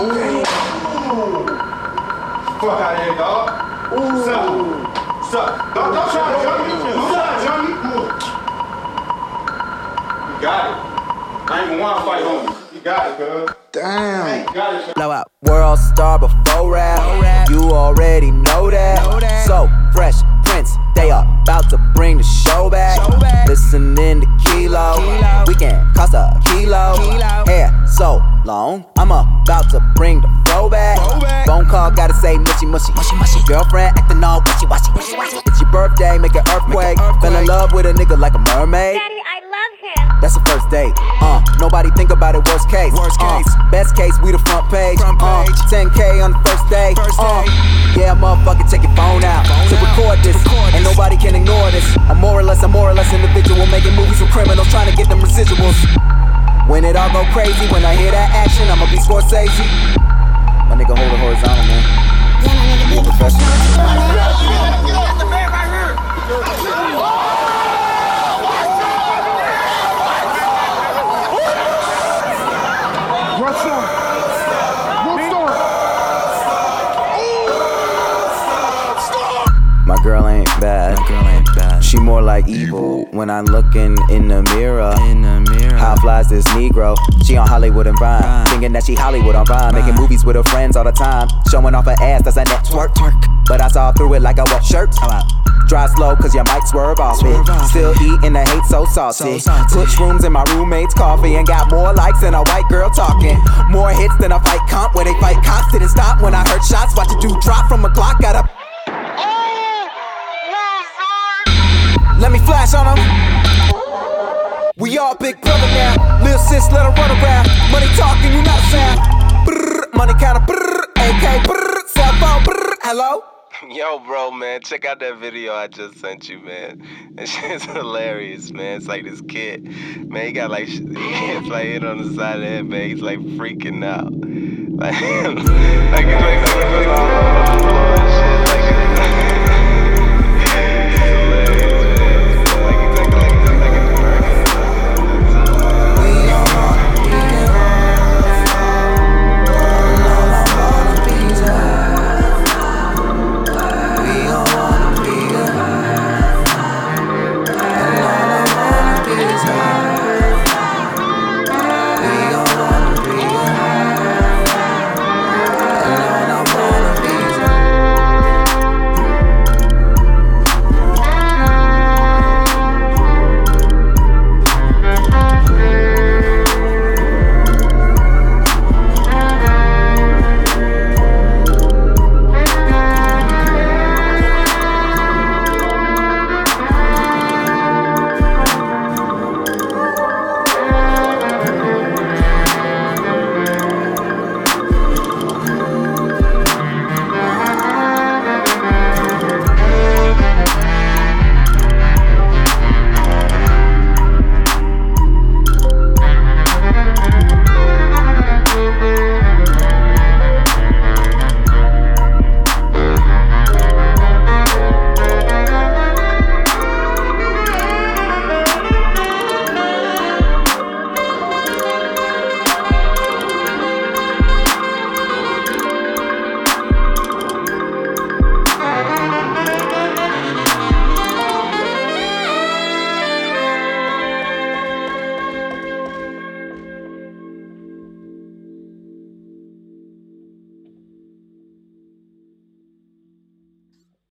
Fuck out of here, dog. Ooh. Suck. Suck. Don't, don't try to jump me. Don't try to jump me. You got it. I ain't even want to fight homies. You got it, cuz. Damn. It, Blow out. World star before rap. You already know that. So fresh Prince, they are about to bring the show back. Listening to Kilo. We can cost a kilo. Hair so long. I'm about to bring the flow back. Phone call, gotta say mushy mushy. mushy, mushy. Girlfriend acting all wishy washy. It's your birthday, make an earthquake. Fell in love with a nigga like a mermaid. Daddy, I love him. That's the first date. Uh, nobody think about it. Worst case. Worst Uh, case. best case, we the front page. Front Uh, 10k on the first day. First Uh, day. yeah, motherfucker, take your phone out Phone to out. record this. Record and this. nobody can ignore this. I'm more or less, a more or less individual making movies with criminals trying to get them residuals. When it all go crazy, when I hear that action, I'ma be Scorsese. Girl ain't bad. Girl ain't bad. She more like evil when I'm looking in the mirror. In the mirror. How flies this Negro? She on Hollywood and Vine. Vine. Thinking that she Hollywood on Vine. Making movies with her friends all the time. Showing off her ass, that's a network. Twerk. But I saw through it like a wet shirt. Drive slow, cause you might swerve off Swerve it. off Still it. eating the hate so saucy. So salty. Put shrooms in my roommate's coffee and got more likes than a white girl talking. More hits than a fight comp where they fight cops. Didn't stop when I heard shots. Watch a dude drop from a clock. Got a. flash on 'em. We all big brother now. Lil sis, let her run around. Money talking, you not a sound. Brrr, money counter, brrr, AK, brrr, cell phone, brrr, hello? Yo, bro, man, check out that video I just sent you, man. That shit's hilarious, man. It's like this kid, man. He got like he gets like hit on the side of the head, man. He's like freaking out, like like he's like.